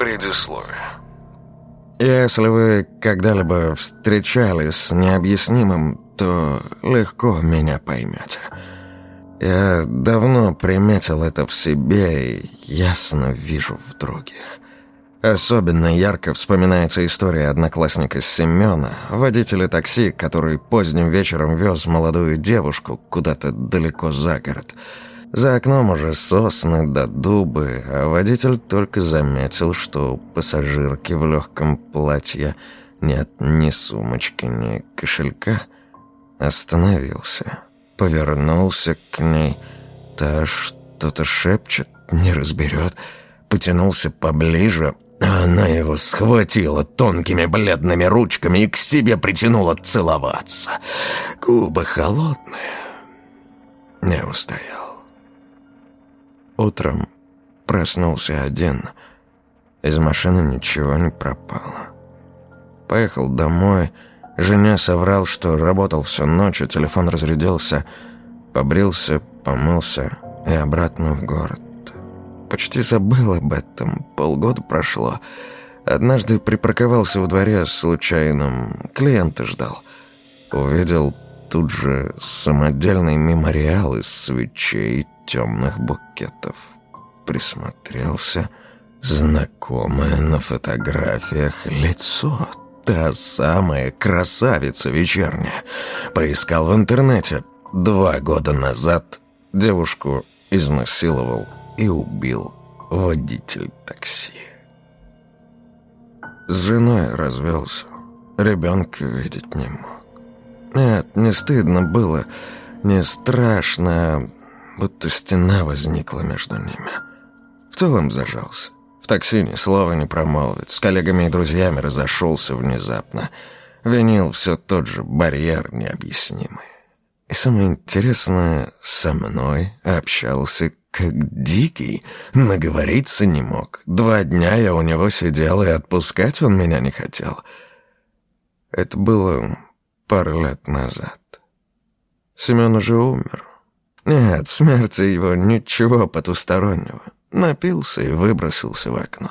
Предисловие. Если вы когда-либо встречались с необъяснимым, то легко меня поймете. Я давно приметил это в себе и ясно вижу в других. Особенно ярко вспоминается история одноклассника Семена, водителя такси, который поздним вечером вез молодую девушку куда-то далеко за город – за окном уже сосны да дубы, а водитель только заметил, что у пассажирки в легком платье нет ни сумочки, ни кошелька. Остановился, повернулся к ней. Та что-то шепчет, не разберет. Потянулся поближе, а она его схватила тонкими бледными ручками и к себе притянула целоваться. Губы холодные. Не устоял. Утром проснулся один. Из машины ничего не пропало. Поехал домой. Жене соврал, что работал всю ночь, и телефон разрядился. Побрился, помылся и обратно в город. Почти забыл об этом. Полгода прошло. Однажды припарковался во дворе случайным. Клиента ждал. Увидел тут же самодельный мемориал из свечей темных букетов. Присмотрелся. Знакомое на фотографиях лицо. Та самая красавица вечерняя. Поискал в интернете. Два года назад девушку изнасиловал и убил водитель такси. С женой развелся. Ребенка видеть не мог. Нет, не стыдно было, не страшно, будто стена возникла между ними. В целом зажался. В такси ни слова не промолвит, с коллегами и друзьями разошелся внезапно. Винил все тот же барьер необъяснимый. И самое интересное, со мной общался как дикий, наговориться не мог. Два дня я у него сидел, и отпускать он меня не хотел. Это было пару лет назад. Семен уже умер. Нет, в смерти его ничего потустороннего. Напился и выбросился в окно.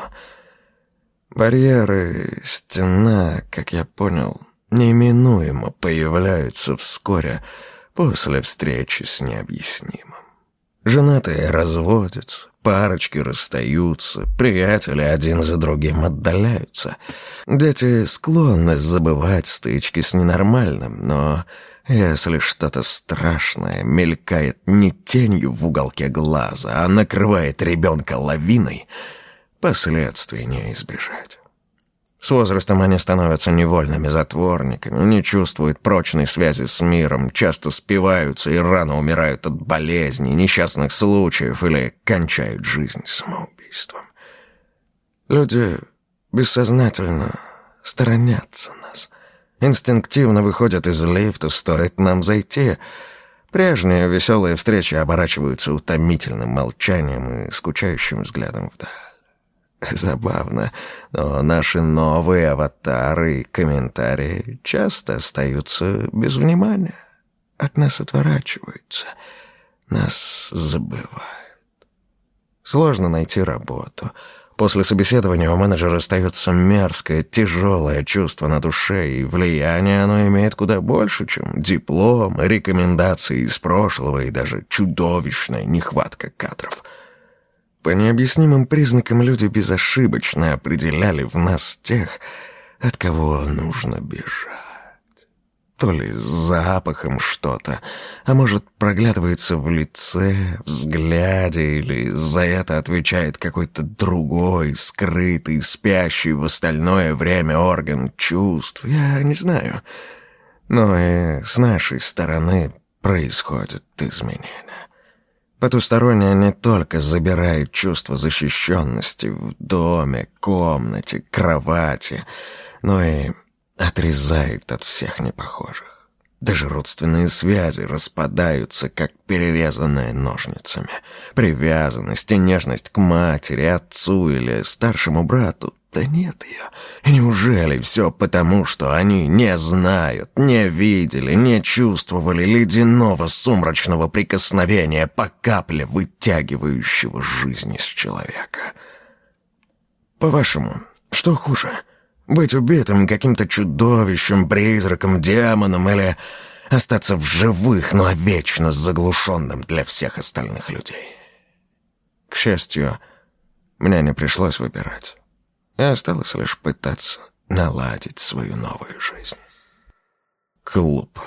Барьеры, стена, как я понял, неименуемо появляются вскоре после встречи с необъяснимым. Женатые разводятся, парочки расстаются, приятели один за другим отдаляются. Дети склонны забывать стычки с ненормальным, но если что-то страшное мелькает не тенью в уголке глаза, а накрывает ребенка лавиной, последствий не избежать. С возрастом они становятся невольными затворниками, не чувствуют прочной связи с миром, часто спиваются и рано умирают от болезней, несчастных случаев или кончают жизнь самоубийством. Люди бессознательно сторонятся нас — Инстинктивно выходят из лифта, стоит нам зайти. Прежние веселые встречи оборачиваются утомительным молчанием и скучающим взглядом вдаль. Забавно, но наши новые аватары и комментарии часто остаются без внимания. От нас отворачиваются, нас забывают. Сложно найти работу — После собеседования у менеджера остается мерзкое, тяжелое чувство на душе, и влияние оно имеет куда больше, чем диплом, рекомендации из прошлого и даже чудовищная нехватка кадров. По необъяснимым признакам люди безошибочно определяли в нас тех, от кого нужно бежать то ли с запахом что-то, а может, проглядывается в лице, взгляде, или за это отвечает какой-то другой, скрытый, спящий в остальное время орган чувств, я не знаю. Но и с нашей стороны происходят изменения. Потустороннее не только забирает чувство защищенности в доме, комнате, кровати, но и отрезает от всех непохожих. Даже родственные связи распадаются, как перерезанные ножницами. Привязанность и нежность к матери, отцу или старшему брату да нет ее. И неужели все потому, что они не знают, не видели, не чувствовали ледяного сумрачного прикосновения по капле вытягивающего жизнь из человека? По-вашему, что хуже? Быть убитым каким-то чудовищем, призраком, демоном или остаться в живых, но вечно заглушенным для всех остальных людей? К счастью, мне не пришлось выбирать. И осталось лишь пытаться наладить свою новую жизнь. Клуб.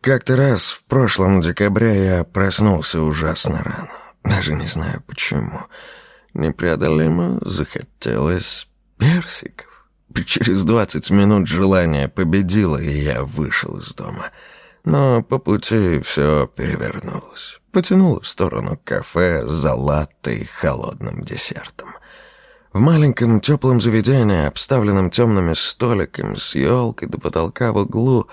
Как-то раз в прошлом декабре я проснулся ужасно рано. Даже не знаю почему. Непреодолимо захотелось персиков. Через двадцать минут желание победило, и я вышел из дома. Но по пути все перевернулось. Потянуло в сторону кафе за латте и холодным десертом. В маленьком теплом заведении, обставленном темными столиками с елкой до потолка в углу,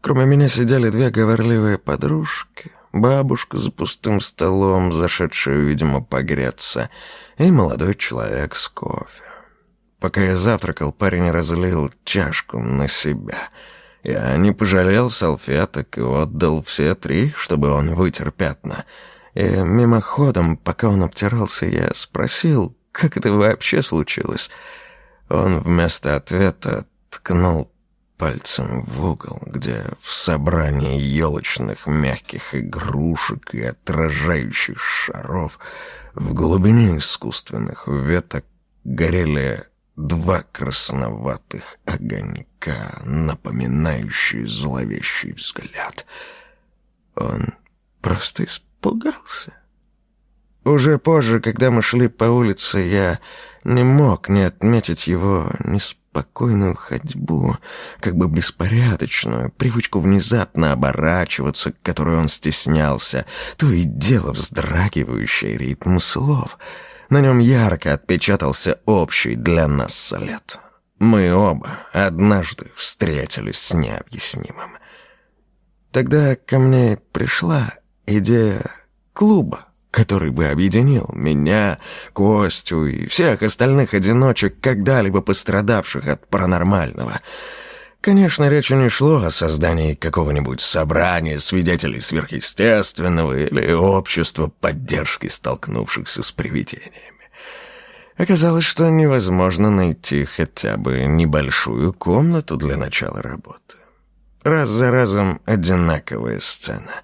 кроме меня сидели две говорливые подружки, бабушка за пустым столом, зашедшая, видимо, погреться, и молодой человек с кофе. Пока я завтракал, парень разлил чашку на себя. Я не пожалел салфеток и отдал все три, чтобы он вытер пятна. И мимоходом, пока он обтирался, я спросил, как это вообще случилось. Он вместо ответа ткнул пальцем в угол, где в собрании елочных мягких игрушек и отражающих шаров в глубине искусственных веток горели два красноватых огонька, напоминающие зловещий взгляд. Он просто испугался. Уже позже, когда мы шли по улице, я не мог не отметить его неспокойную ходьбу, как бы беспорядочную, привычку внезапно оборачиваться, которой он стеснялся, то и дело вздрагивающий ритм слов — на нем ярко отпечатался общий для нас след. Мы оба однажды встретились с необъяснимым. Тогда ко мне пришла идея клуба, который бы объединил меня, Костю и всех остальных одиночек, когда-либо пострадавших от паранормального — Конечно, речи не шло о создании какого-нибудь собрания свидетелей сверхъестественного или общества поддержки столкнувшихся с привидениями. Оказалось, что невозможно найти хотя бы небольшую комнату для начала работы. Раз за разом одинаковая сцена.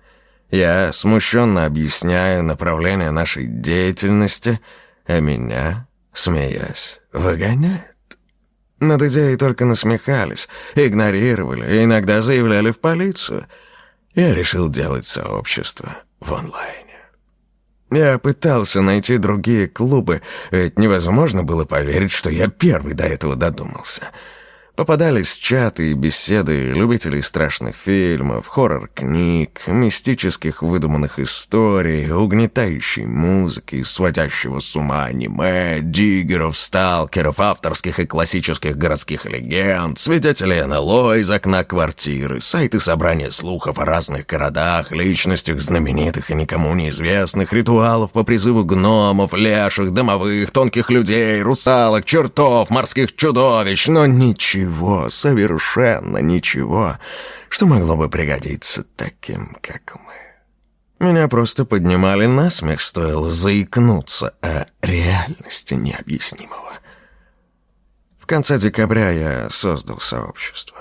Я смущенно объясняю направление нашей деятельности, а меня, смеясь, выгоняют. Над идеей только насмехались, игнорировали иногда заявляли в полицию. Я решил делать сообщество в онлайне. Я пытался найти другие клубы, ведь невозможно было поверить, что я первый до этого додумался — Попадались чаты и беседы любителей страшных фильмов, хоррор-книг, мистических выдуманных историй, угнетающей музыки, сводящего с ума аниме, диггеров, сталкеров, авторских и классических городских легенд, свидетелей НЛО из окна квартиры, сайты собрания слухов о разных городах, личностях знаменитых и никому неизвестных, ритуалов по призыву гномов, леших, домовых, тонких людей, русалок, чертов, морских чудовищ, но ничего ничего, совершенно ничего, что могло бы пригодиться таким, как мы. Меня просто поднимали на смех, стоило заикнуться о реальности необъяснимого. В конце декабря я создал сообщество.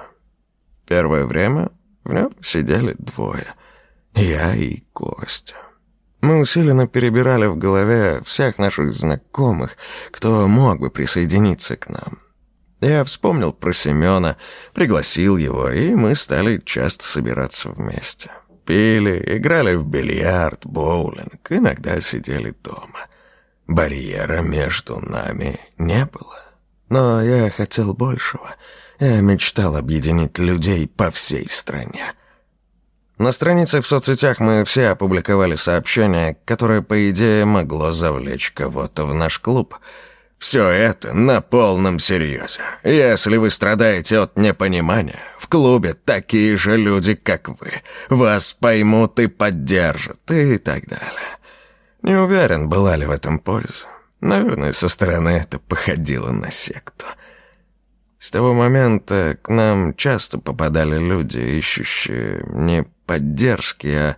Первое время в нем сидели двое — я и Костя. Мы усиленно перебирали в голове всех наших знакомых, кто мог бы присоединиться к нам. Я вспомнил про Семена, пригласил его, и мы стали часто собираться вместе. Пили, играли в бильярд, боулинг, иногда сидели дома. Барьера между нами не было. Но я хотел большего. Я мечтал объединить людей по всей стране. На страницах в соцсетях мы все опубликовали сообщение, которое, по идее, могло завлечь кого-то в наш клуб — все это на полном серьезе. Если вы страдаете от непонимания, в клубе такие же люди, как вы. Вас поймут и поддержат, и так далее. Не уверен, была ли в этом польза. Наверное, со стороны это походило на секту. С того момента к нам часто попадали люди, ищущие не поддержки, а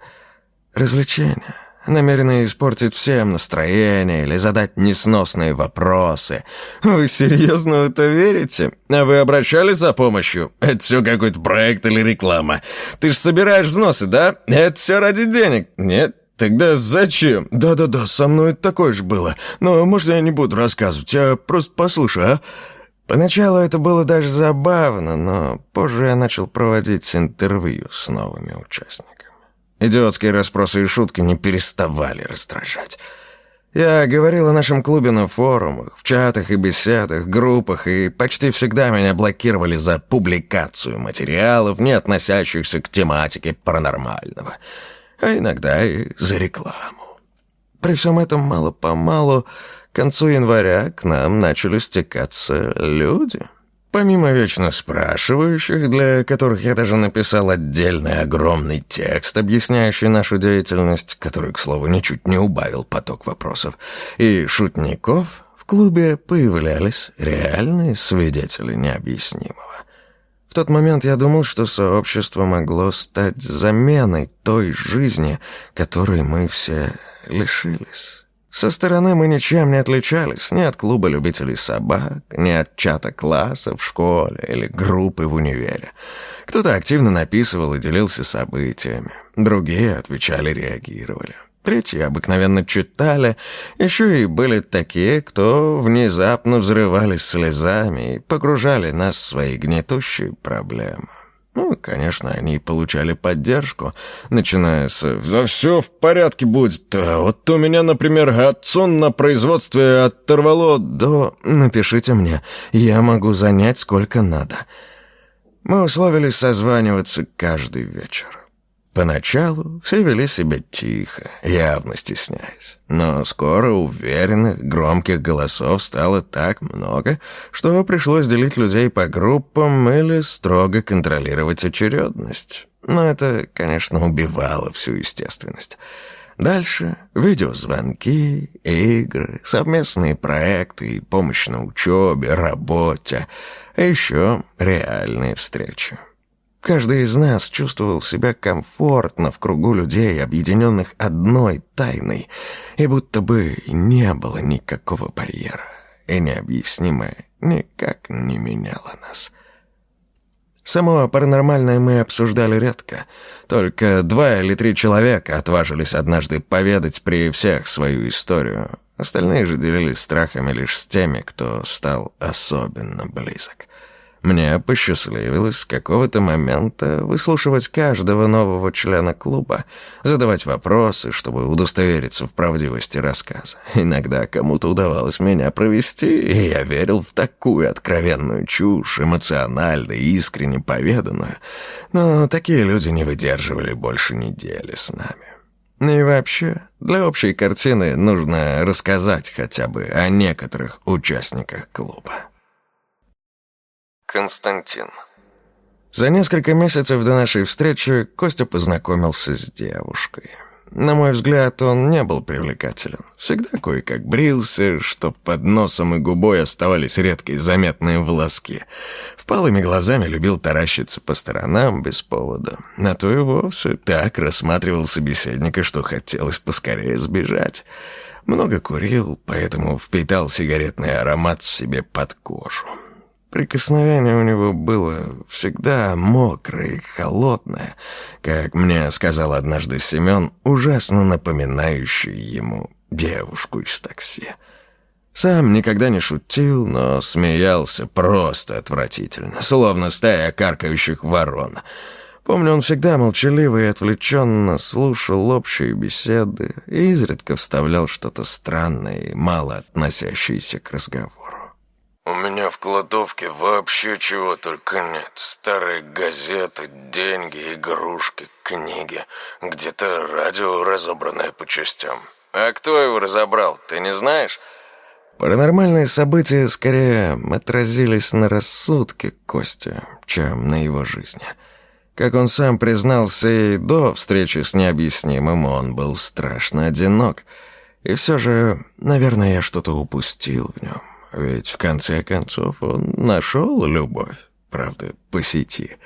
развлечения. Намеренные испортить всем настроение или задать несносные вопросы. Вы серьезно в это верите? А вы обращались за помощью? Это все какой-то проект или реклама. Ты ж собираешь взносы, да? Это все ради денег. Нет? «Тогда зачем?» «Да-да-да, со мной такое же было. Но, может, я не буду рассказывать, а просто послушай, а?» Поначалу это было даже забавно, но позже я начал проводить интервью с новыми участниками. Идиотские расспросы и шутки не переставали раздражать. Я говорил о нашем клубе на форумах, в чатах и беседах, группах, и почти всегда меня блокировали за публикацию материалов, не относящихся к тематике паранормального, а иногда и за рекламу. При всем этом мало-помалу к концу января к нам начали стекаться люди. Помимо вечно спрашивающих, для которых я даже написал отдельный огромный текст, объясняющий нашу деятельность, который, к слову, ничуть не убавил поток вопросов, и шутников, в клубе появлялись реальные свидетели необъяснимого. В тот момент я думал, что сообщество могло стать заменой той жизни, которой мы все лишились. Со стороны мы ничем не отличались ни от клуба любителей собак, ни от чата класса в школе или группы в универе. Кто-то активно написывал и делился событиями, другие отвечали, реагировали. Третьи обыкновенно читали, еще и были такие, кто внезапно взрывались слезами и погружали нас в свои гнетущие проблемы. Ну, конечно, они получали поддержку, начиная с «За все в порядке будет». А вот у меня, например, отцу на производстве оторвало до «Напишите мне, я могу занять сколько надо». Мы условились созваниваться каждый вечер. Поначалу все вели себя тихо, явно стесняясь. Но скоро уверенных, громких голосов стало так много, что пришлось делить людей по группам или строго контролировать очередность. Но это, конечно, убивало всю естественность. Дальше видеозвонки, игры, совместные проекты и помощь на учебе, работе, а еще реальные встречи. Каждый из нас чувствовал себя комфортно в кругу людей, объединенных одной тайной, и будто бы не было никакого барьера, и необъяснимое никак не меняло нас. Само паранормальное мы обсуждали редко. Только два или три человека отважились однажды поведать при всех свою историю. Остальные же делились страхами лишь с теми, кто стал особенно близок. Мне посчастливилось с какого-то момента выслушивать каждого нового члена клуба, задавать вопросы, чтобы удостовериться в правдивости рассказа. Иногда кому-то удавалось меня провести, и я верил в такую откровенную чушь, эмоционально и искренне поведанную. Но такие люди не выдерживали больше недели с нами. И вообще, для общей картины нужно рассказать хотя бы о некоторых участниках клуба. Константин. За несколько месяцев до нашей встречи Костя познакомился с девушкой. На мой взгляд, он не был привлекателен. Всегда кое-как брился, чтоб под носом и губой оставались редкие заметные волоски. Впалыми глазами любил таращиться по сторонам без повода. На то и вовсе так рассматривал собеседника, что хотелось поскорее сбежать. Много курил, поэтому впитал сигаретный аромат себе под кожу. Прикосновение у него было всегда мокрое и холодное, как мне сказал однажды Семен, ужасно напоминающий ему девушку из такси. Сам никогда не шутил, но смеялся просто отвратительно, словно стая каркающих ворон. Помню, он всегда молчаливо и отвлеченно слушал общие беседы и изредка вставлял что-то странное и мало относящееся к разговору. У меня в кладовке вообще чего только нет. Старые газеты, деньги, игрушки, книги. Где-то радио, разобранное по частям. А кто его разобрал, ты не знаешь? Паранормальные события скорее отразились на рассудке Кости, чем на его жизни. Как он сам признался и до встречи с необъяснимым, он был страшно одинок. И все же, наверное, я что-то упустил в нем. Ведь в конце концов он нашел любовь, правда, по сети.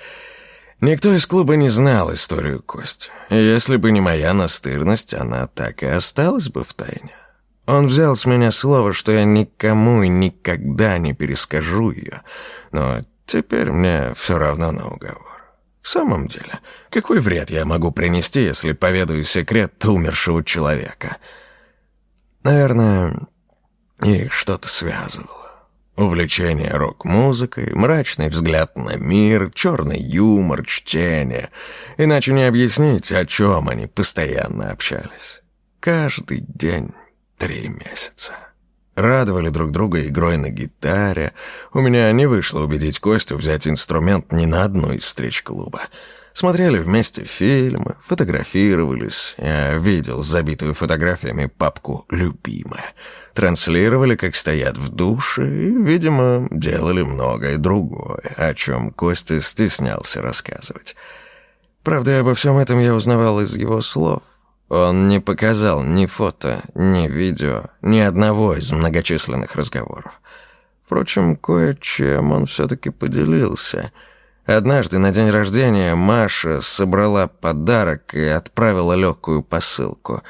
Никто из клуба не знал историю Кости. Если бы не моя настырность, она так и осталась бы в тайне. Он взял с меня слово, что я никому и никогда не перескажу ее, но теперь мне все равно на уговор. В самом деле, какой вред я могу принести, если поведаю секрет умершего человека? Наверное, их что-то связывало. Увлечение рок-музыкой, мрачный взгляд на мир, черный юмор, чтение. Иначе не объяснить, о чем они постоянно общались. Каждый день три месяца. Радовали друг друга игрой на гитаре. У меня не вышло убедить Костю взять инструмент ни на одну из встреч клуба. Смотрели вместе фильмы, фотографировались. Я видел забитую фотографиями папку «Любимая». Транслировали, как стоят в душе, и, видимо, делали многое другое, о чем Костя стеснялся рассказывать. Правда, обо всем этом я узнавал из его слов. Он не показал ни фото, ни видео, ни одного из многочисленных разговоров. Впрочем, кое-чем он все-таки поделился — Однажды на день рождения Маша собрала подарок и отправила легкую посылку.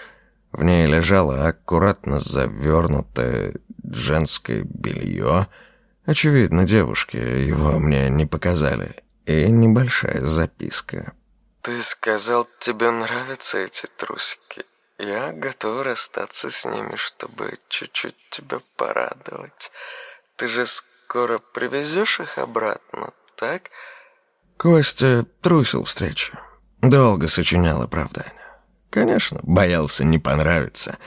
В ней лежало аккуратно завернутое женское белье. Очевидно, девушки его мне не показали. И небольшая записка. «Ты сказал, тебе нравятся эти трусики. Я готов расстаться с ними, чтобы чуть-чуть тебя порадовать. Ты же скоро привезешь их обратно, так?» Костя трусил встречу. Долго сочинял оправдание. Конечно, боялся не понравиться.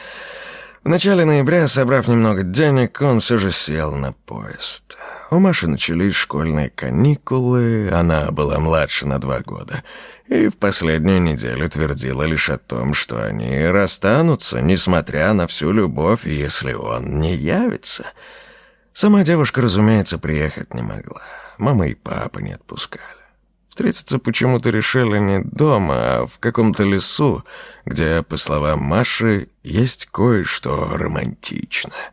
В начале ноября, собрав немного денег, он все же сел на поезд. У Маши начались школьные каникулы, она была младше на два года, и в последнюю неделю твердила лишь о том, что они расстанутся, несмотря на всю любовь, если он не явится. Сама девушка, разумеется, приехать не могла. Мама и папа не отпускали. Встретиться почему-то решили не дома, а в каком-то лесу, где, по словам Маши, есть кое-что романтичное.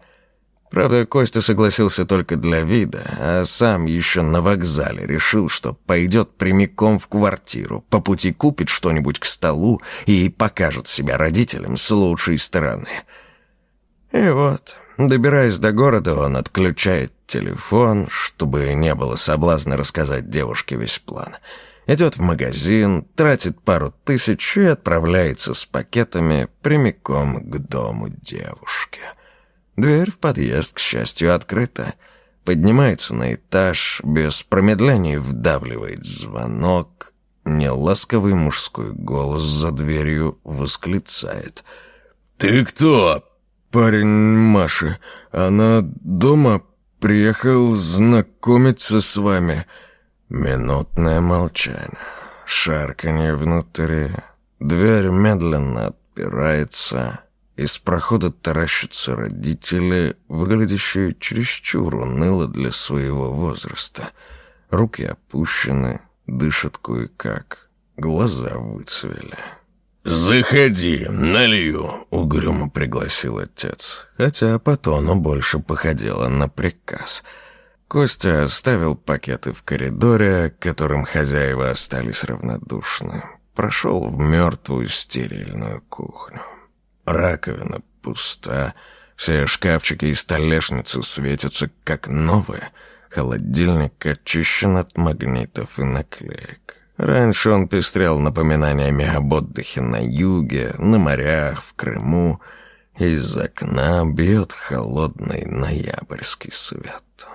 Правда, Костя согласился только для вида, а сам еще на вокзале решил, что пойдет прямиком в квартиру, по пути купит что-нибудь к столу и покажет себя родителям с лучшей стороны. И вот, добираясь до города, он отключает телефон, чтобы не было соблазна рассказать девушке весь план. Идет в магазин, тратит пару тысяч и отправляется с пакетами прямиком к дому девушки. Дверь в подъезд, к счастью, открыта. Поднимается на этаж, без промедлений вдавливает звонок. Неласковый мужской голос за дверью восклицает. «Ты кто?» «Парень Маши. Она дома Приехал знакомиться с вами. Минутное молчание. Шарканье внутри. Дверь медленно отпирается. Из прохода таращатся родители, выглядящие чересчур уныло для своего возраста. Руки опущены, дышат кое-как, глаза выцвели. «Заходи, налью», — угрюмо пригласил отец, хотя по тону больше походило на приказ. Костя оставил пакеты в коридоре, которым хозяева остались равнодушны. Прошел в мертвую стерильную кухню. Раковина пуста, все шкафчики и столешницы светятся как новые, холодильник очищен от магнитов и наклеек. Раньше он пестрел напоминаниями об отдыхе на юге, на морях, в Крыму. Из окна бьет холодный ноябрьский свет.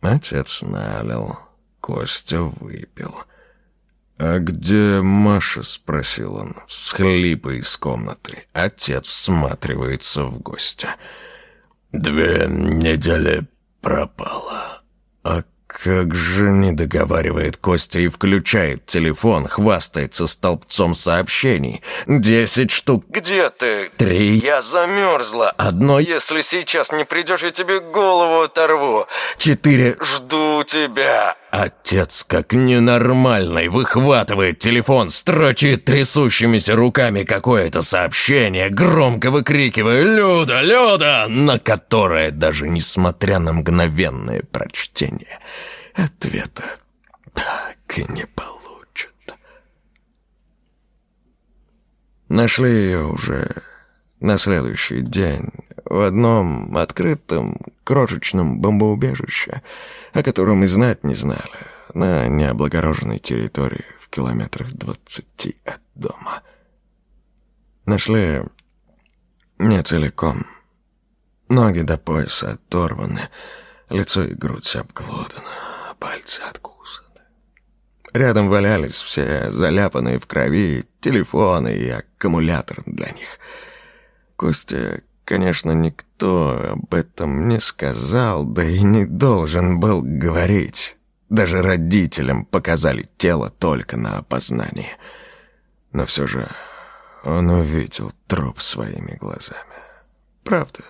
Отец налил, Костя выпил. «А где Маша?» — спросил он, с хлипой из комнаты. Отец всматривается в гостя. «Две недели пропала. А как же не договаривает Костя и включает телефон, хвастается столбцом сообщений. Десять штук. Где ты? Три. Я замерзла. Одно, если сейчас не придешь, я тебе голову оторву. Четыре. Жду тебя. Отец, как ненормальный, выхватывает телефон, строчит трясущимися руками какое-то сообщение, громко выкрикивая «Люда! Люда!», на которое, даже несмотря на мгновенное прочтение, ответа так и не получит. Нашли ее уже на следующий день в одном открытом крошечном бомбоубежище, о котором и знать не знали, на необлагороженной территории в километрах двадцати от дома. Нашли не целиком. Ноги до пояса оторваны, лицо и грудь обглоданы, пальцы откусаны. Рядом валялись все заляпанные в крови телефоны и аккумулятор для них. Костя, конечно, никто об этом не сказал, да и не должен был говорить. Даже родителям показали тело только на опознание. Но все же он увидел труп своими глазами. Правда,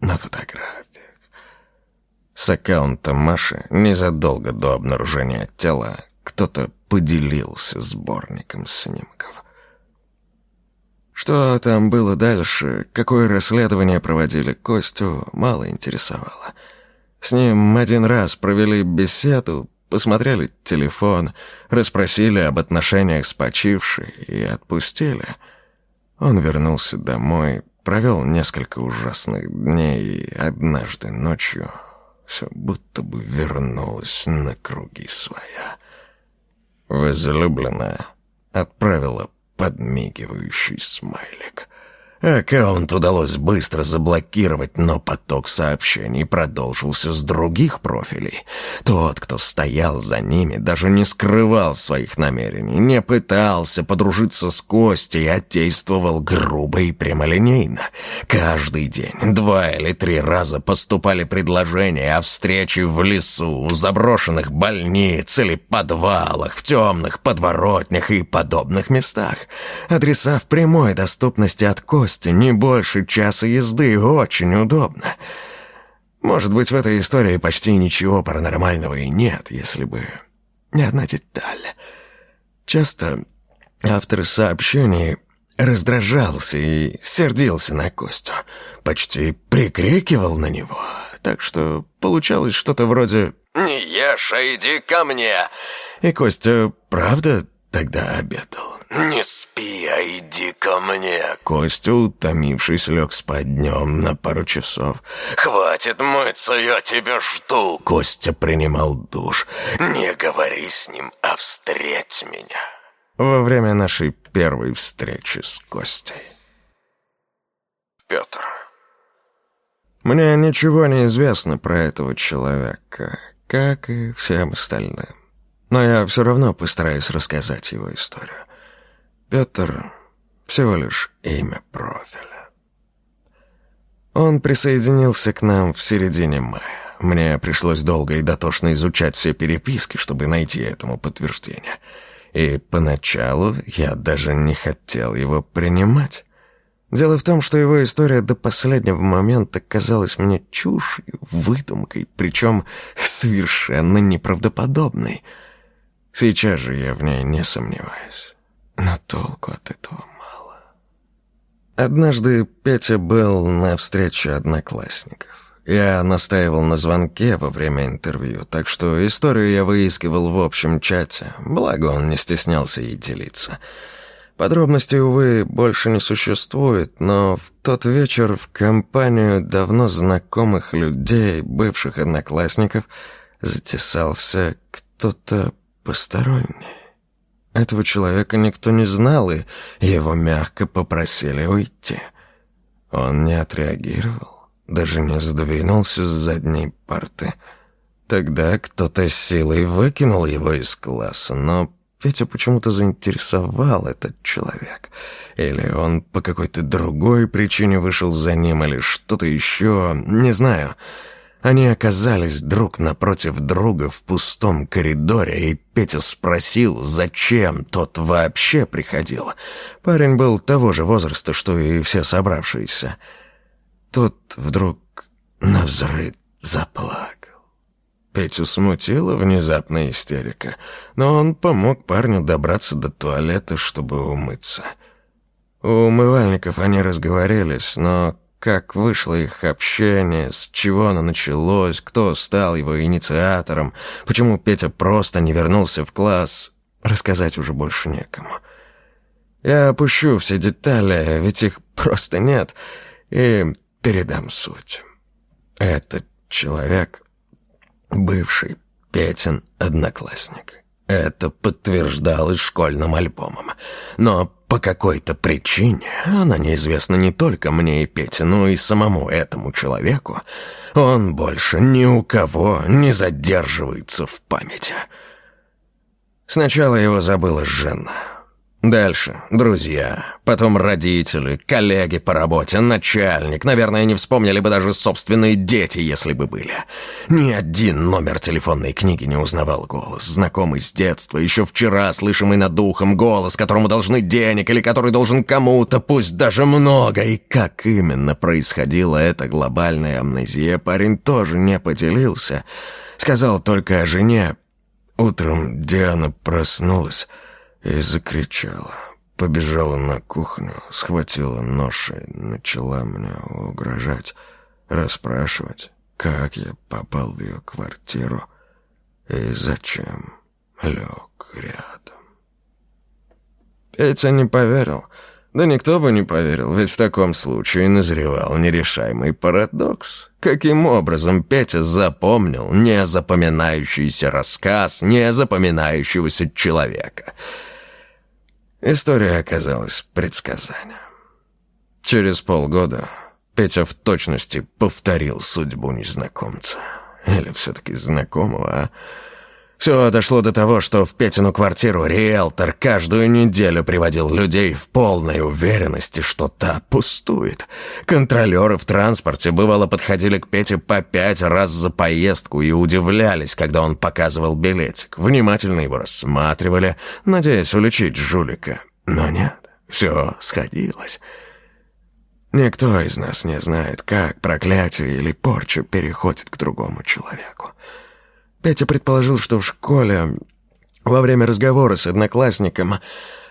на фотографиях. С аккаунта Маши незадолго до обнаружения тела кто-то поделился сборником снимков. Что там было дальше, какое расследование проводили, Костю мало интересовало. С ним один раз провели беседу, посмотрели телефон, расспросили об отношениях с почившей и отпустили. Он вернулся домой, провел несколько ужасных дней и однажды ночью все будто бы вернулось на круги своя. Возлюбленная отправила подмигивающий смайлик. Аккаунт удалось быстро заблокировать, но поток сообщений продолжился с других профилей. Тот, кто стоял за ними, даже не скрывал своих намерений, не пытался подружиться с Костей, а действовал грубо и прямолинейно. Каждый день, два или три раза поступали предложения о встрече в лесу, в заброшенных больниц или подвалах, в темных подворотнях и подобных местах. Адреса в прямой доступности от Кости Кости не больше часа езды, очень удобно. Может быть, в этой истории почти ничего паранормального и нет, если бы не одна деталь. Часто автор сообщений раздражался и сердился на Костю, почти прикрикивал на него, так что получалось что-то вроде «Не ешь, а иди ко мне!» И Костя, правда, тогда обедал. «Не спи, а иди ко мне!» Костя, утомившись, лег спать днем на пару часов. «Хватит мыться, я тебя жду!» Костя принимал душ. «Не говори с ним, а встреть меня!» Во время нашей первой встречи с Костей. Петр. Мне ничего не известно про этого человека, как и всем остальным. Но я все равно постараюсь рассказать его историю. Петр — всего лишь имя профиля. Он присоединился к нам в середине мая. Мне пришлось долго и дотошно изучать все переписки, чтобы найти этому подтверждение. И поначалу я даже не хотел его принимать. Дело в том, что его история до последнего момента казалась мне чушью, выдумкой, причем совершенно неправдоподобной — Сейчас же я в ней не сомневаюсь. Но толку от этого мало. Однажды Петя был на встрече одноклассников. Я настаивал на звонке во время интервью, так что историю я выискивал в общем чате, благо он не стеснялся ей делиться. Подробностей, увы, больше не существует, но в тот вечер в компанию давно знакомых людей, бывших одноклассников, затесался кто-то посторонний. Этого человека никто не знал, и его мягко попросили уйти. Он не отреагировал, даже не сдвинулся с задней парты. Тогда кто-то силой выкинул его из класса, но Петя почему-то заинтересовал этот человек. Или он по какой-то другой причине вышел за ним, или что-то еще, не знаю. Они оказались друг напротив друга в пустом коридоре, и Петя спросил, зачем тот вообще приходил. Парень был того же возраста, что и все собравшиеся. Тот вдруг навзрыд заплакал. Петю смутила внезапная истерика, но он помог парню добраться до туалета, чтобы умыться. У умывальников они разговорились, но как вышло их общение, с чего оно началось, кто стал его инициатором, почему Петя просто не вернулся в класс, рассказать уже больше некому. Я опущу все детали, ведь их просто нет, и передам суть. Этот человек — бывший Петин одноклассник. Это подтверждалось школьным альбомом. Но по какой-то причине, она неизвестна не только мне и Пете, но и самому этому человеку, он больше ни у кого не задерживается в памяти. Сначала его забыла жена — Дальше друзья, потом родители, коллеги по работе, начальник. Наверное, не вспомнили бы даже собственные дети, если бы были. Ни один номер телефонной книги не узнавал голос. Знакомый с детства, еще вчера слышимый над духом голос, которому должны денег или который должен кому-то, пусть даже много. И как именно происходила эта глобальная амнезия, парень тоже не поделился. Сказал только о жене. Утром Диана проснулась и закричала. Побежала на кухню, схватила нож и начала мне угрожать, расспрашивать, как я попал в ее квартиру и зачем лег рядом. Петя не поверил. Да никто бы не поверил, ведь в таком случае назревал нерешаемый парадокс. Каким образом Петя запомнил незапоминающийся рассказ незапоминающегося человека — История оказалась предсказанием. Через полгода Петя в точности повторил судьбу незнакомца. Или все-таки знакомого, а? Все дошло до того, что в Петину квартиру риэлтор каждую неделю приводил людей в полной уверенности, что та пустует. Контролеры в транспорте бывало подходили к Пете по пять раз за поездку и удивлялись, когда он показывал билетик. Внимательно его рассматривали, надеясь уличить жулика. Но нет, все сходилось. Никто из нас не знает, как проклятие или порча переходит к другому человеку. Петя предположил, что в школе во время разговора с одноклассником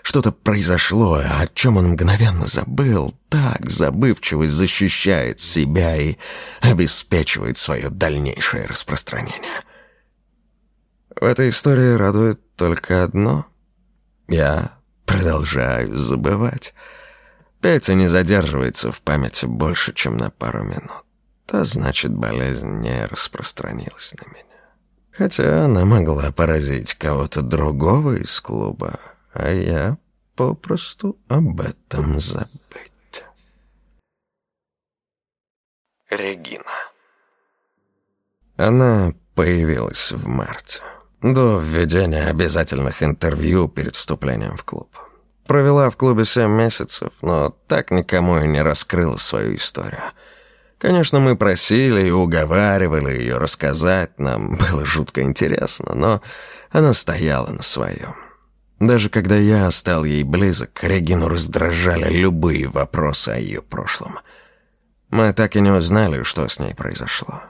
что-то произошло, о чем он мгновенно забыл. Так забывчивость защищает себя и обеспечивает свое дальнейшее распространение. В этой истории радует только одно. Я продолжаю забывать. Петя не задерживается в памяти больше, чем на пару минут. А значит, болезнь не распространилась на меня. Хотя она могла поразить кого-то другого из клуба, а я попросту об этом забыть. Регина. Она появилась в марте, до введения обязательных интервью перед вступлением в клуб. Провела в клубе семь месяцев, но так никому и не раскрыла свою историю – Конечно, мы просили и уговаривали ее рассказать, нам было жутко интересно, но она стояла на своем. Даже когда я стал ей близок, Регину раздражали любые вопросы о ее прошлом. Мы так и не узнали, что с ней произошло.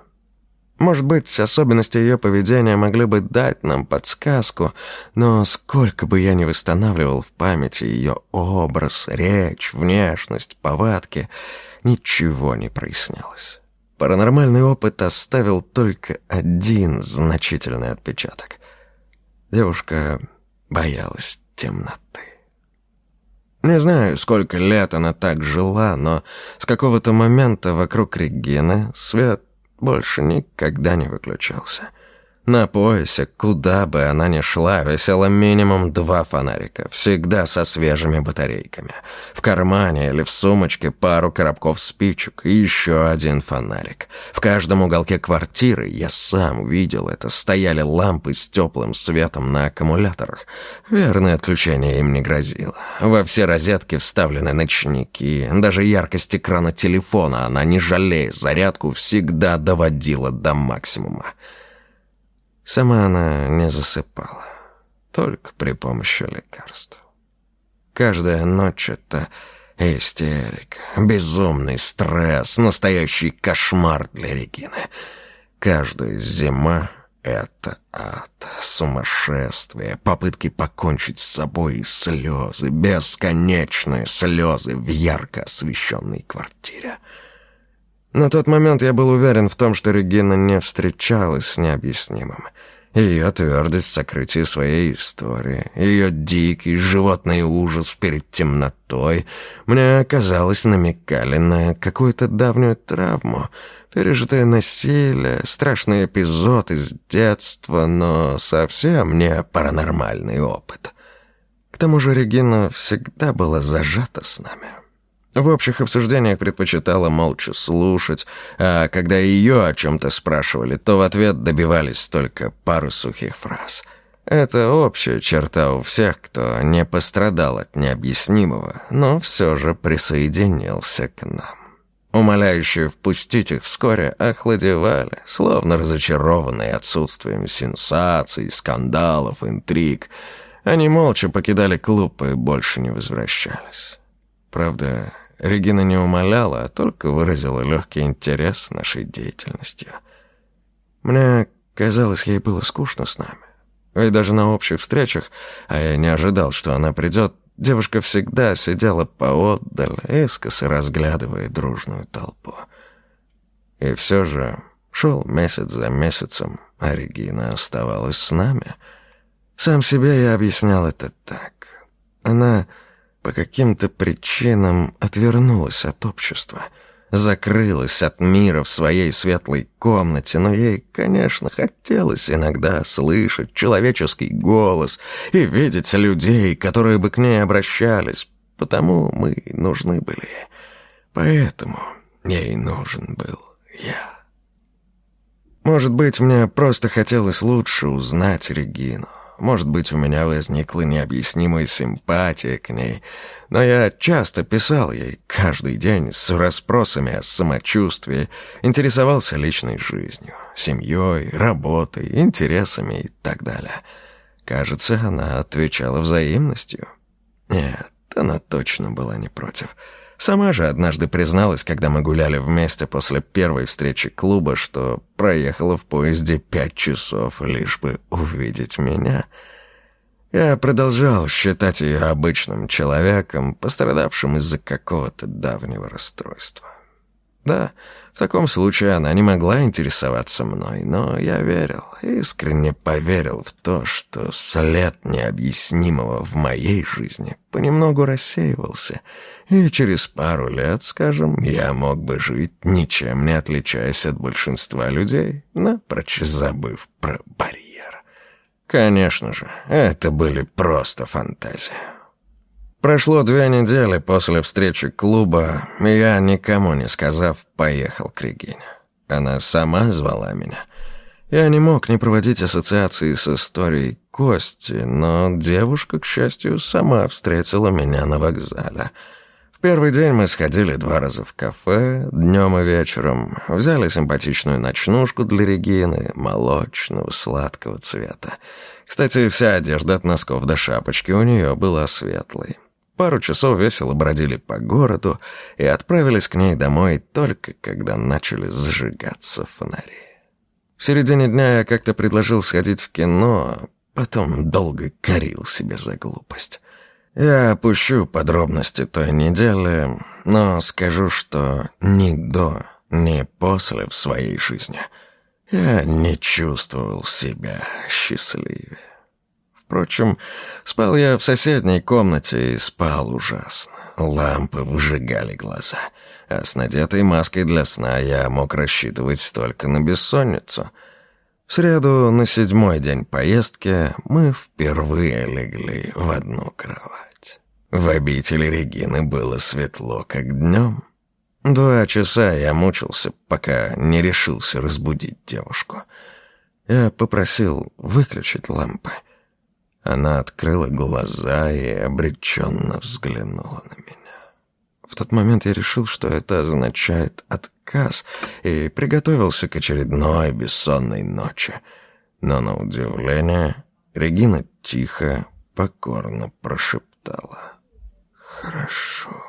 Может быть, особенности ее поведения могли бы дать нам подсказку, но сколько бы я ни восстанавливал в памяти ее образ, речь, внешность, повадки — ничего не прояснялось. Паранормальный опыт оставил только один значительный отпечаток. Девушка боялась темноты. Не знаю, сколько лет она так жила, но с какого-то момента вокруг Регины свет больше никогда не выключался. На поясе, куда бы она ни шла, висело минимум два фонарика, всегда со свежими батарейками. В кармане или в сумочке пару коробков спичек и еще один фонарик. В каждом уголке квартиры, я сам видел это, стояли лампы с теплым светом на аккумуляторах. Верное отключение им не грозило. Во все розетки вставлены ночники. Даже яркость экрана телефона она, не жалея зарядку, всегда доводила до максимума. Сама она не засыпала, только при помощи лекарств. Каждая ночь — это истерика, безумный стресс, настоящий кошмар для Регины. Каждая зима — это ад, сумасшествие, попытки покончить с собой и слезы, бесконечные слезы в ярко освещенной квартире. На тот момент я был уверен в том, что Регина не встречалась с необъяснимым. Ее твердость в сокрытии своей истории, ее дикий животный ужас перед темнотой мне, казалось, намекали на какую-то давнюю травму, пережитое насилие, страшный эпизод из детства, но совсем не паранормальный опыт. К тому же Регина всегда была зажата с нами. В общих обсуждениях предпочитала молча слушать, а когда ее о чем-то спрашивали, то в ответ добивались только пару сухих фраз. Это общая черта у всех, кто не пострадал от необъяснимого, но все же присоединился к нам. Умоляющие впустить их вскоре охладевали, словно разочарованные отсутствием сенсаций, скандалов, интриг. Они молча покидали клуб и больше не возвращались. Правда, Регина не умоляла, а только выразила легкий интерес нашей деятельностью. Мне казалось, ей было скучно с нами. Ведь даже на общих встречах, а я не ожидал, что она придет, девушка всегда сидела поотдаль, искоса разглядывая дружную толпу. И все же шел месяц за месяцем, а Регина оставалась с нами. Сам себе я объяснял это так. Она по каким-то причинам отвернулась от общества, закрылась от мира в своей светлой комнате, но ей, конечно, хотелось иногда слышать человеческий голос и видеть людей, которые бы к ней обращались, потому мы нужны были. Поэтому ей нужен был я. Может быть, мне просто хотелось лучше узнать Регину. Может быть, у меня возникла необъяснимая симпатия к ней, но я часто писал ей каждый день с расспросами о самочувствии, интересовался личной жизнью, семьей, работой, интересами и так далее. Кажется, она отвечала взаимностью. Нет, она точно была не против. Сама же однажды призналась, когда мы гуляли вместе после первой встречи клуба, что проехала в поезде пять часов, лишь бы увидеть меня. Я продолжал считать ее обычным человеком, пострадавшим из-за какого-то давнего расстройства. Да, в таком случае она не могла интересоваться мной, но я верил, искренне поверил в то, что след необъяснимого в моей жизни понемногу рассеивался, и через пару лет, скажем, я мог бы жить, ничем не отличаясь от большинства людей, напрочь забыв про барьер. Конечно же, это были просто фантазии. Прошло две недели после встречи клуба, я, никому не сказав, поехал к Регине. Она сама звала меня. Я не мог не проводить ассоциации с историей Кости, но девушка, к счастью, сама встретила меня на вокзале. Первый день мы сходили два раза в кафе, днем и вечером, взяли симпатичную ночнушку для Регины, молочного, сладкого цвета. Кстати, вся одежда от носков до шапочки у нее была светлой. Пару часов весело бродили по городу и отправились к ней домой только когда начали зажигаться фонари. В середине дня я как-то предложил сходить в кино, потом долго корил себе за глупость. Я опущу подробности той недели, но скажу, что ни до, ни после в своей жизни я не чувствовал себя счастливее. Впрочем, спал я в соседней комнате и спал ужасно. Лампы выжигали глаза, а с надетой маской для сна я мог рассчитывать только на бессонницу. В среду, на седьмой день поездки, мы впервые легли в одну кровать. В обители Регины было светло, как днем. Два часа я мучился, пока не решился разбудить девушку. Я попросил выключить лампы — она открыла глаза и обреченно взглянула на меня. В тот момент я решил, что это означает отказ, и приготовился к очередной бессонной ночи. Но на удивление Регина тихо, покорно прошептала «Хорошо».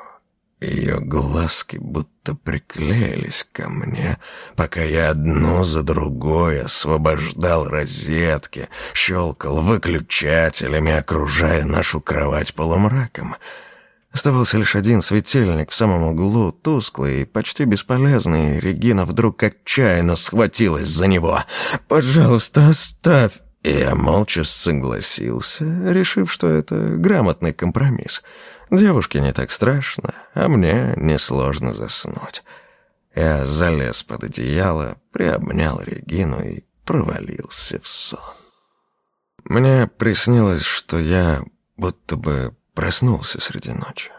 Ее глазки будто приклеились ко мне, пока я одну за другой освобождал розетки, щелкал выключателями, окружая нашу кровать полумраком. Оставался лишь один светильник в самом углу, тусклый и почти бесполезный. Регина вдруг отчаянно схватилась за него. «Пожалуйста, оставь!» Я молча согласился, решив, что это грамотный компромисс. Девушке не так страшно, а мне несложно заснуть. Я залез под одеяло, приобнял Регину и провалился в сон. Мне приснилось, что я будто бы проснулся среди ночи.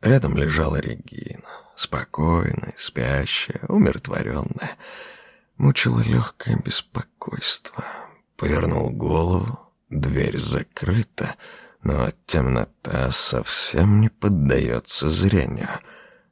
Рядом лежала Регина, спокойная, спящая, умиротворенная. Мучило легкое беспокойство. Повернул голову, дверь закрыта, но темнота совсем не поддается зрению.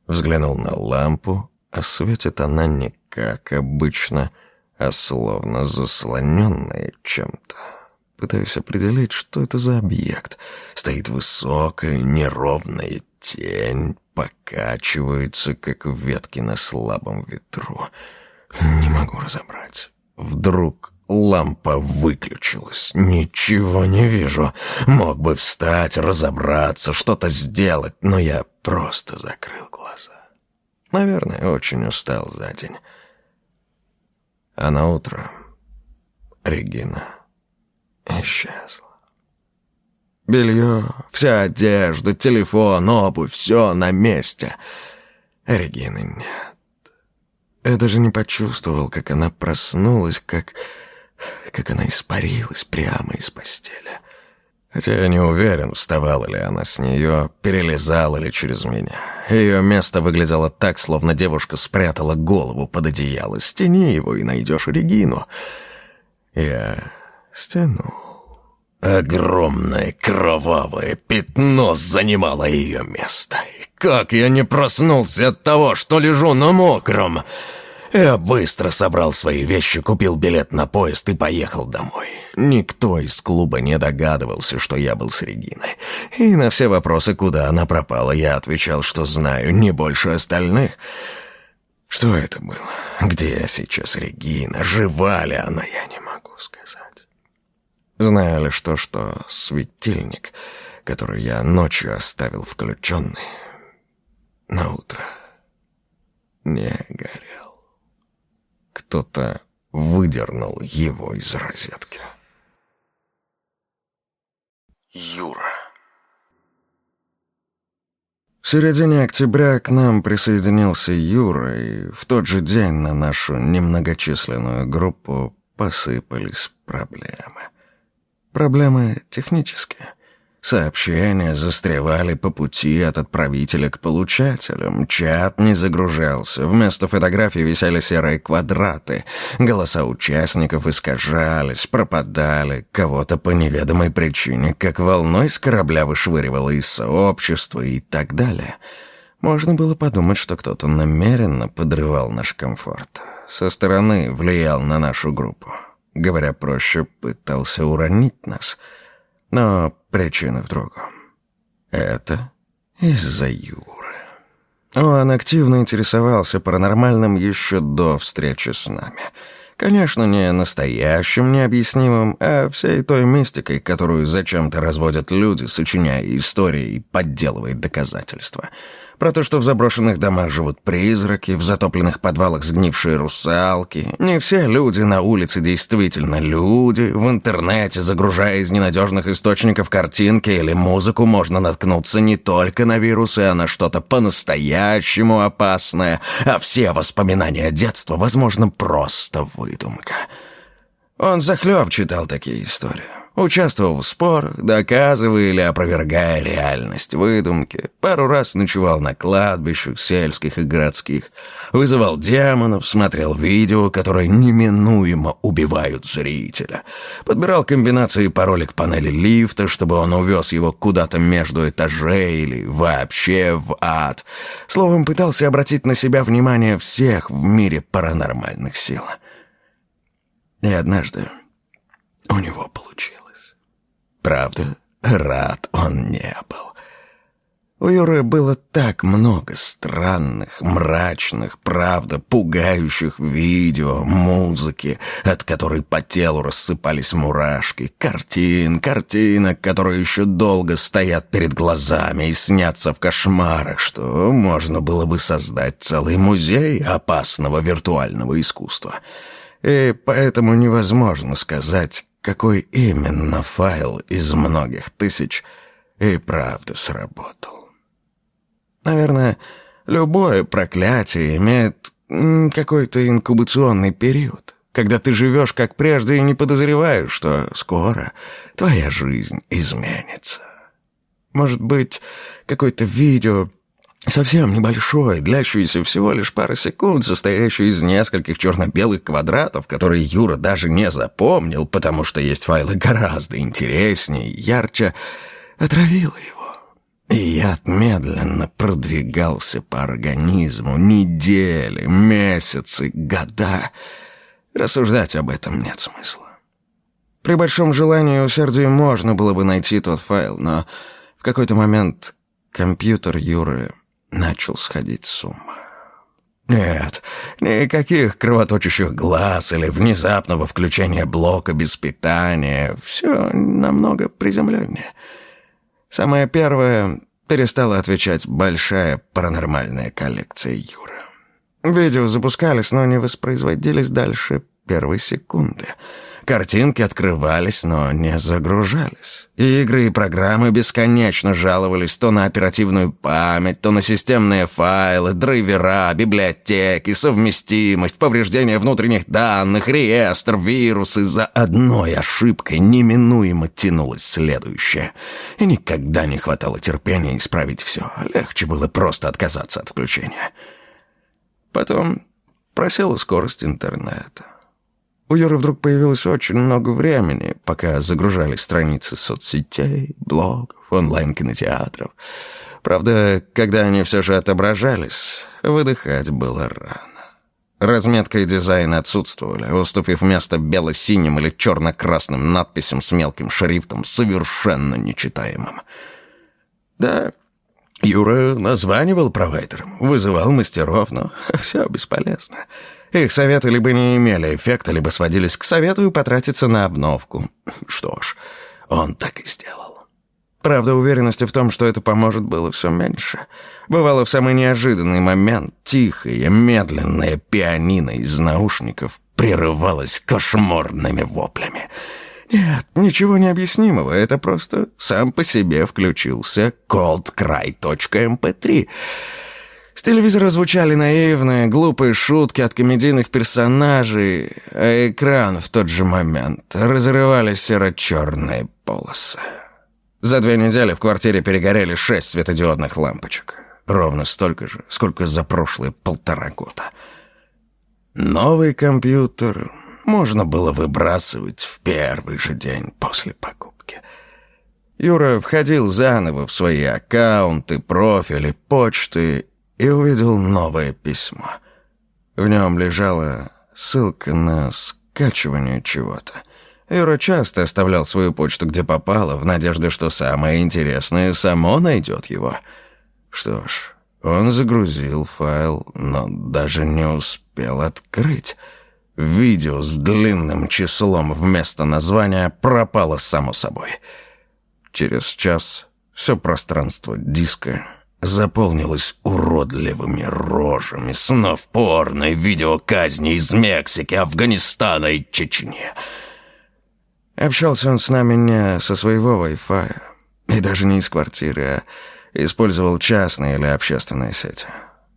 Взглянул на лампу, а светит она не как обычно, а словно заслоненная чем-то. Пытаюсь определить, что это за объект. Стоит высокая, неровная тень, покачивается, как ветки на слабом ветру. Не могу разобрать. Вдруг лампа выключилась. Ничего не вижу. Мог бы встать, разобраться, что-то сделать, но я просто закрыл глаза. Наверное, очень устал за день. А на утро Регина исчезла. Белье, вся одежда, телефон, обувь, все на месте. Регины нет. Я даже не почувствовал, как она проснулась, как... как она испарилась прямо из постели. Хотя я не уверен, вставала ли она с нее, перелезала ли через меня. Ее место выглядело так, словно девушка спрятала голову под одеяло. Стяни его и найдешь Регину. Я стянул. Огромное кровавое пятно занимало ее место. Как я не проснулся от того, что лежу на мокром? Я быстро собрал свои вещи, купил билет на поезд и поехал домой. Никто из клуба не догадывался, что я был с Региной. И на все вопросы, куда она пропала, я отвечал, что знаю не больше остальных. Что это было? Где сейчас Регина? Жива ли она? Я не могу. Знаю лишь то, что светильник, который я ночью оставил включенный, на утро не горел. Кто-то выдернул его из розетки. Юра. В середине октября к нам присоединился Юра, и в тот же день на нашу немногочисленную группу посыпались проблемы. Проблемы технические. Сообщения застревали по пути от отправителя к получателям. Чат не загружался. Вместо фотографий висели серые квадраты. Голоса участников искажались, пропадали. Кого-то по неведомой причине, как волной с корабля вышвыривало из сообщества и так далее. Можно было подумать, что кто-то намеренно подрывал наш комфорт. Со стороны влиял на нашу группу. Говоря проще, пытался уронить нас — но причина в другом. Это из-за Юры. Он активно интересовался паранормальным еще до встречи с нами. Конечно, не настоящим, необъяснимым, а всей той мистикой, которую зачем-то разводят люди, сочиняя истории и подделывая доказательства — про то, что в заброшенных домах живут призраки, в затопленных подвалах сгнившие русалки. Не все люди на улице действительно люди. В интернете, загружая из ненадежных источников картинки или музыку, можно наткнуться не только на вирусы, а на что-то по-настоящему опасное. А все воспоминания детства, возможно, просто выдумка. Он захлеб читал такие истории. Участвовал в спорах, доказывая или опровергая реальность выдумки. Пару раз ночевал на кладбищах, сельских и городских. Вызывал демонов, смотрел видео, которые неминуемо убивают зрителя. Подбирал комбинации паролей к панели лифта, чтобы он увез его куда-то между этажей или вообще в ад. Словом, пытался обратить на себя внимание всех в мире паранормальных сил. И однажды у него получилось. Правда, рад он не был. У Юры было так много странных, мрачных, правда, пугающих видео, музыки, от которой по телу рассыпались мурашки, картин, картинок, которые еще долго стоят перед глазами и снятся в кошмарах, что можно было бы создать целый музей опасного виртуального искусства. И поэтому невозможно сказать, какой именно файл из многих тысяч и правда сработал. Наверное, любое проклятие имеет какой-то инкубационный период, когда ты живешь как прежде и не подозреваешь, что скоро твоя жизнь изменится. Может быть, какое-то видео совсем небольшое, длящееся всего лишь пару секунд, состоящее из нескольких черно-белых квадратов, которые Юра даже не запомнил, потому что есть файлы гораздо интереснее ярче, отравило его. И яд медленно продвигался по организму недели, месяцы, года. Рассуждать об этом нет смысла. При большом желании и усердии можно было бы найти тот файл, но в какой-то момент компьютер Юры начал сходить с ума. Нет, никаких кровоточащих глаз или внезапного включения блока без питания. Все намного приземленнее. Самое первое перестала отвечать большая паранормальная коллекция Юра. Видео запускались, но не воспроизводились дальше первой секунды. Картинки открывались, но не загружались. Игры и программы бесконечно жаловались то на оперативную память, то на системные файлы, драйвера, библиотеки, совместимость, повреждение внутренних данных, реестр, вирусы. За одной ошибкой неминуемо тянулось следующее. И никогда не хватало терпения исправить все. Легче было просто отказаться от включения. Потом просела скорость интернета. У Юры вдруг появилось очень много времени, пока загружались страницы соцсетей, блогов, онлайн-кинотеатров. Правда, когда они все же отображались, выдыхать было рано. Разметка и дизайн отсутствовали, уступив место бело-синим или черно-красным надписям с мелким шрифтом, совершенно нечитаемым. Да, Юра названивал провайдерам, вызывал мастеров, но все бесполезно. Их советы либо не имели эффекта, либо сводились к совету потратиться на обновку. Что ж, он так и сделал. Правда, уверенности в том, что это поможет, было все меньше. Бывало, в самый неожиданный момент тихое, медленное пианино из наушников прерывалось кошмарными воплями. Нет, ничего необъяснимого, это просто сам по себе включился coldcry.mp3. С телевизора звучали наивные, глупые шутки от комедийных персонажей, а экран в тот же момент разрывали серо-черные полосы. За две недели в квартире перегорели шесть светодиодных лампочек. Ровно столько же, сколько за прошлые полтора года. Новый компьютер можно было выбрасывать в первый же день после покупки. Юра входил заново в свои аккаунты, профили, почты и увидел новое письмо. В нем лежала ссылка на скачивание чего-то. Юра часто оставлял свою почту где попало, в надежде, что самое интересное само найдет его. Что ж, он загрузил файл, но даже не успел открыть. Видео с длинным числом вместо названия пропало само собой. Через час все пространство диска заполнилась уродливыми рожами снов порно и видеоказни из Мексики, Афганистана и Чечни. Общался он с нами не со своего Wi-Fi, и даже не из квартиры, а использовал частные или общественные сети.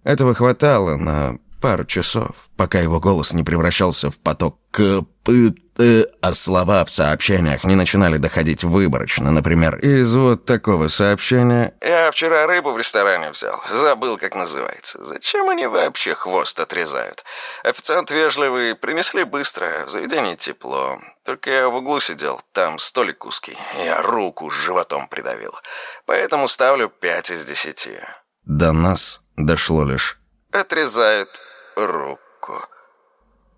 Этого хватало на пару часов, пока его голос не превращался в поток КПТ, а слова в сообщениях не начинали доходить выборочно. Например, из вот такого сообщения «Я вчера рыбу в ресторане взял, забыл, как называется. Зачем они вообще хвост отрезают? Официант вежливый, принесли быстро, в заведении тепло. Только я в углу сидел, там столик узкий, я руку с животом придавил. Поэтому ставлю пять из десяти». До нас дошло лишь «Отрезают руку.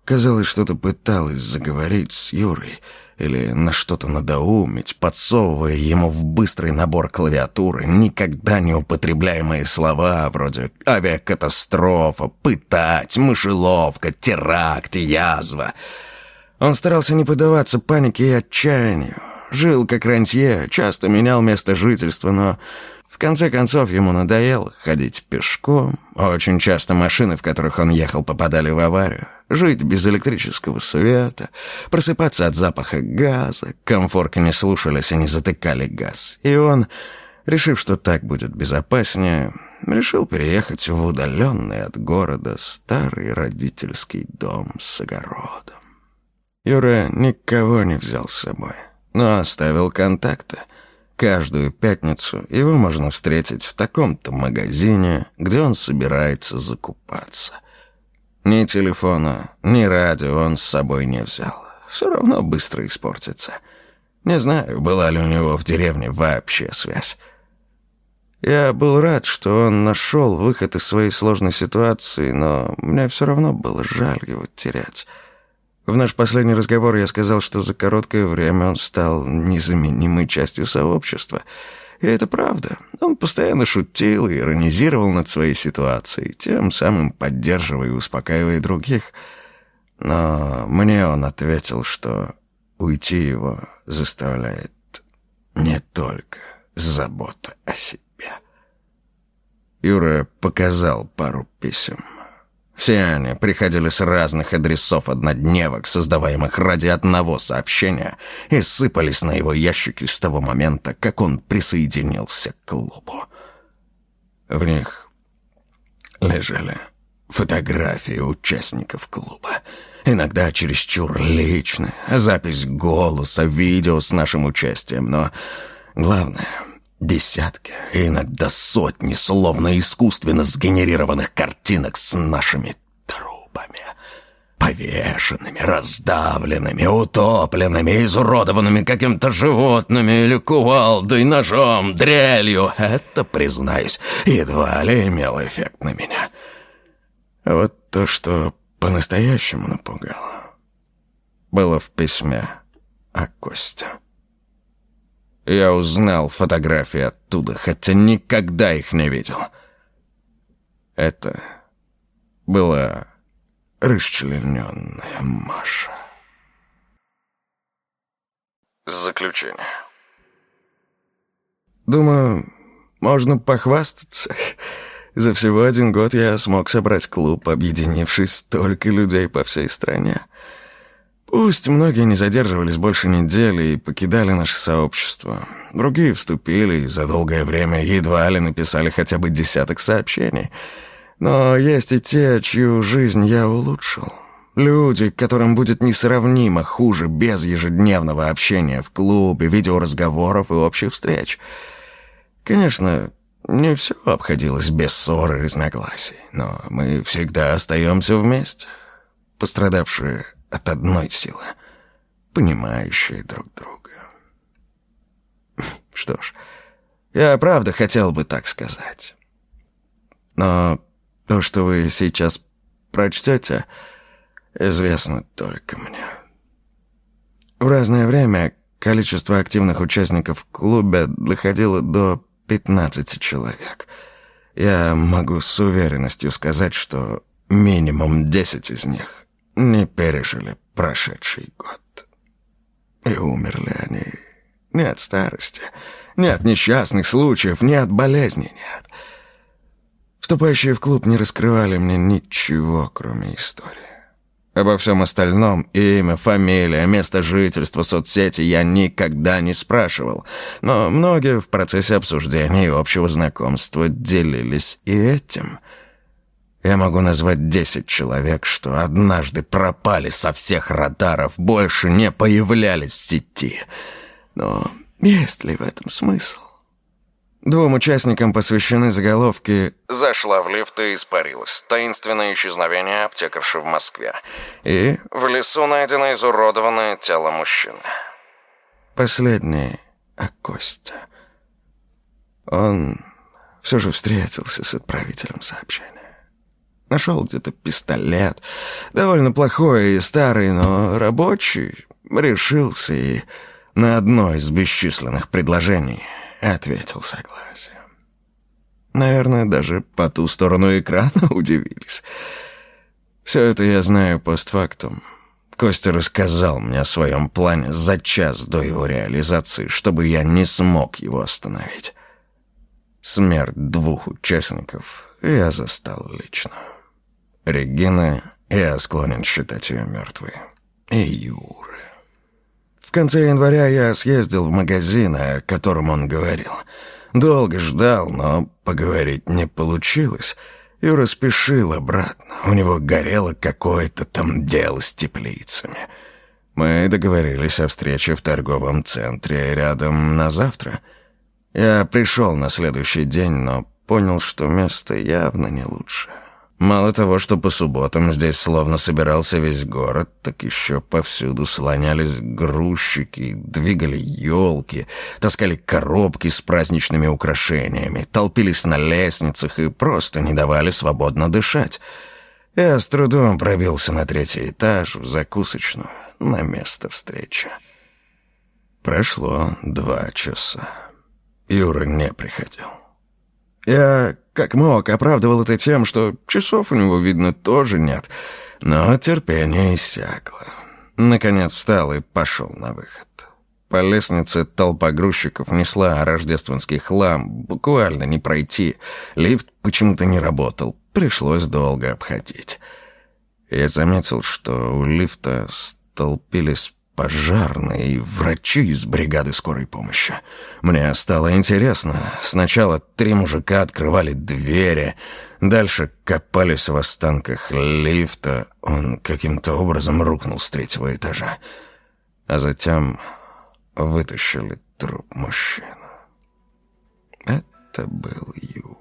Казалось, что-то пыталась заговорить с Юрой или на что-то надоумить, подсовывая ему в быстрый набор клавиатуры никогда не употребляемые слова вроде «авиакатастрофа», «пытать», «мышеловка», «теракт», «язва». Он старался не поддаваться панике и отчаянию. Жил как рантье, часто менял место жительства, но в конце концов, ему надоело ходить пешком. Очень часто машины, в которых он ехал, попадали в аварию. жить без электрического света, просыпаться от запаха газа. Комфорки не слушались и не затыкали газ. И он, решив, что так будет безопаснее, решил переехать в удаленный от города старый родительский дом с огородом. Юра никого не взял с собой, но оставил контакты. Каждую пятницу его можно встретить в таком-то магазине, где он собирается закупаться. Ни телефона, ни радио он с собой не взял. Все равно быстро испортится. Не знаю, была ли у него в деревне вообще связь. Я был рад, что он нашел выход из своей сложной ситуации, но мне все равно было жаль его терять. В наш последний разговор я сказал, что за короткое время он стал незаменимой частью сообщества. И это правда. Он постоянно шутил и иронизировал над своей ситуацией, тем самым поддерживая и успокаивая других. Но мне он ответил, что уйти его заставляет не только забота о себе. Юра показал пару писем. Все они приходили с разных адресов однодневок, создаваемых ради одного сообщения, и сыпались на его ящики с того момента, как он присоединился к клубу. В них лежали фотографии участников клуба. Иногда чересчур личные, запись голоса, видео с нашим участием, но главное — Десятки, иногда сотни, словно искусственно сгенерированных картинок с нашими трупами. Повешенными, раздавленными, утопленными, изуродованными каким-то животными или кувалдой, ножом, дрелью. Это, признаюсь, едва ли имело эффект на меня. А вот то, что по-настоящему напугало, было в письме о Косте. Я узнал фотографии оттуда, хотя никогда их не видел. Это была расчлененная Маша. Заключение. Думаю, можно похвастаться. За всего один год я смог собрать клуб, объединивший столько людей по всей стране. Пусть многие не задерживались больше недели и покидали наше сообщество. Другие вступили и за долгое время едва ли написали хотя бы десяток сообщений. Но есть и те, чью жизнь я улучшил. Люди, которым будет несравнимо хуже без ежедневного общения в клубе, видеоразговоров и общих встреч. Конечно, не все обходилось без ссор и разногласий, но мы всегда остаемся вместе. Пострадавшие от одной силы, понимающие друг друга. Что ж, я правда хотел бы так сказать. Но то, что вы сейчас прочтете, известно только мне. В разное время количество активных участников в клубе доходило до 15 человек. Я могу с уверенностью сказать, что минимум 10 из них не пережили прошедший год. И умерли они не от старости, не от несчастных случаев, не от болезни, нет. Вступающие в клуб не раскрывали мне ничего, кроме истории. Обо всем остальном — имя, фамилия, место жительства, соцсети — я никогда не спрашивал. Но многие в процессе обсуждения и общего знакомства делились и этим — я могу назвать десять человек, что однажды пропали со всех радаров, больше не появлялись в сети. Но есть ли в этом смысл? Двум участникам посвящены заголовки «Зашла в лифт и испарилась. Таинственное исчезновение аптекарши в Москве». И «В лесу найдено изуродованное тело мужчины». Последний о Косте. Он все же встретился с отправителем сообщения. Нашел где-то пистолет. Довольно плохой и старый, но рабочий. Решился и на одно из бесчисленных предложений ответил согласием. Наверное, даже по ту сторону экрана удивились. Все это я знаю постфактум. Костя рассказал мне о своем плане за час до его реализации, чтобы я не смог его остановить. Смерть двух участников я застал лично. Регина я склонен считать ее мертвой. И Юры. В конце января я съездил в магазин, о котором он говорил. Долго ждал, но поговорить не получилось. Юра спешил обратно. У него горело какое-то там дело с теплицами. Мы договорились о встрече в торговом центре рядом на завтра. Я пришел на следующий день, но понял, что место явно не лучше. Мало того, что по субботам здесь словно собирался весь город, так еще повсюду слонялись грузчики, двигали елки, таскали коробки с праздничными украшениями, толпились на лестницах и просто не давали свободно дышать. Я с трудом пробился на третий этаж, в закусочную, на место встречи. Прошло два часа. Юра не приходил. Я, как мог, оправдывал это тем, что часов у него, видно, тоже нет, но терпение иссякло. Наконец встал и пошел на выход. По лестнице толпа грузчиков несла рождественский хлам, буквально не пройти. Лифт почему-то не работал, пришлось долго обходить. Я заметил, что у лифта столпились пожарные и врачи из бригады скорой помощи. Мне стало интересно. Сначала три мужика открывали двери, дальше копались в останках лифта. Он каким-то образом рухнул с третьего этажа. А затем вытащили труп мужчины. Это был Юра.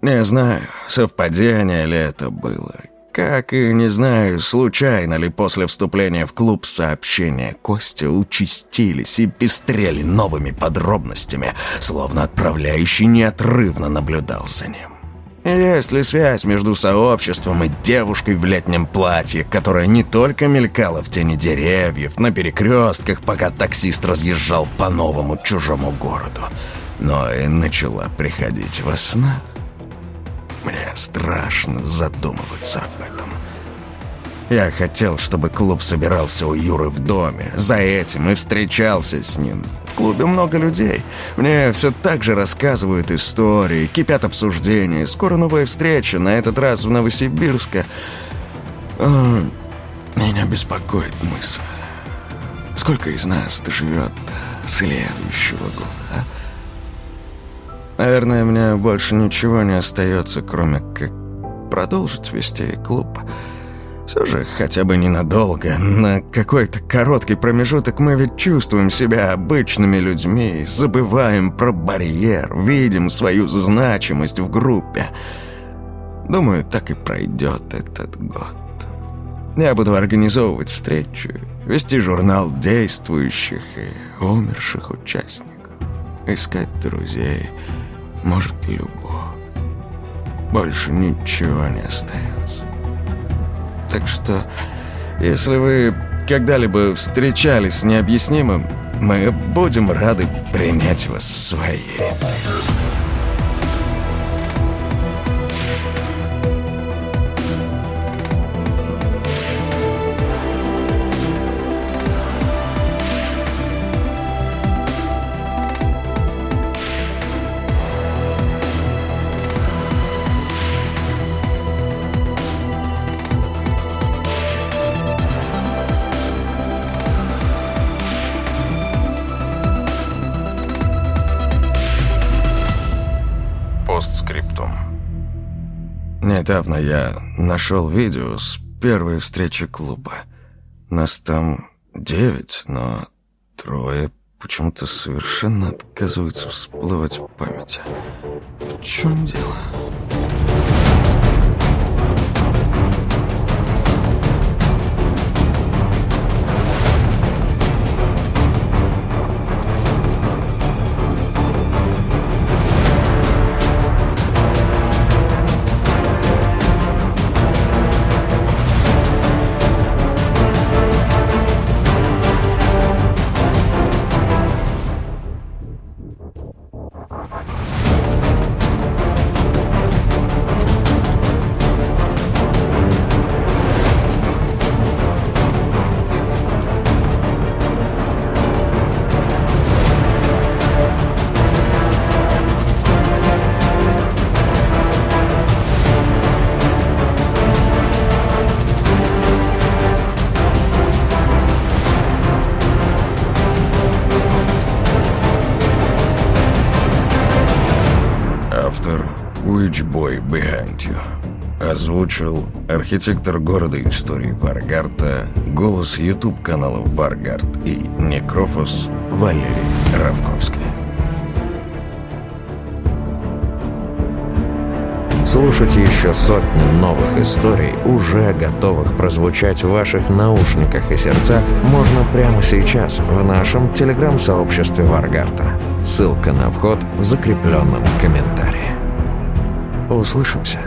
Не знаю, совпадение ли это было, как и не знаю, случайно ли после вступления в клуб сообщения Костя участились и пестрели новыми подробностями, словно отправляющий неотрывно наблюдал за ним. Есть ли связь между сообществом и девушкой в летнем платье, которая не только мелькала в тени деревьев, на перекрестках, пока таксист разъезжал по новому чужому городу, но и начала приходить во снах? Мне страшно задумываться об этом. Я хотел, чтобы клуб собирался у Юры в доме. За этим и встречался с ним. В клубе много людей. Мне все так же рассказывают истории, кипят обсуждения. Скоро новая встреча, на этот раз в Новосибирске. О, меня беспокоит мысль. Сколько из нас доживет следующего года, а? Наверное, мне больше ничего не остается, кроме как продолжить вести клуб. Все же, хотя бы ненадолго, на какой-то короткий промежуток мы ведь чувствуем себя обычными людьми, забываем про барьер, видим свою значимость в группе. Думаю, так и пройдет этот год. Я буду организовывать встречи, вести журнал действующих и умерших участников, искать друзей — может, любовь. Больше ничего не остается. Так что, если вы когда-либо встречались с необъяснимым, мы будем рады принять вас в свои ряды. Недавно я нашел видео с первой встречи клуба. Нас там девять, но трое почему-то совершенно отказываются всплывать в памяти. В чем дело? Озвучил архитектор города истории Варгарта, голос YouTube-каналов Варгард и Некрофос Валерий Равковский. Слушайте еще сотни новых историй, уже готовых прозвучать в ваших наушниках и сердцах, можно прямо сейчас в нашем телеграм-сообществе Варгарта. Ссылка на вход в закрепленном комментарии. Услышимся.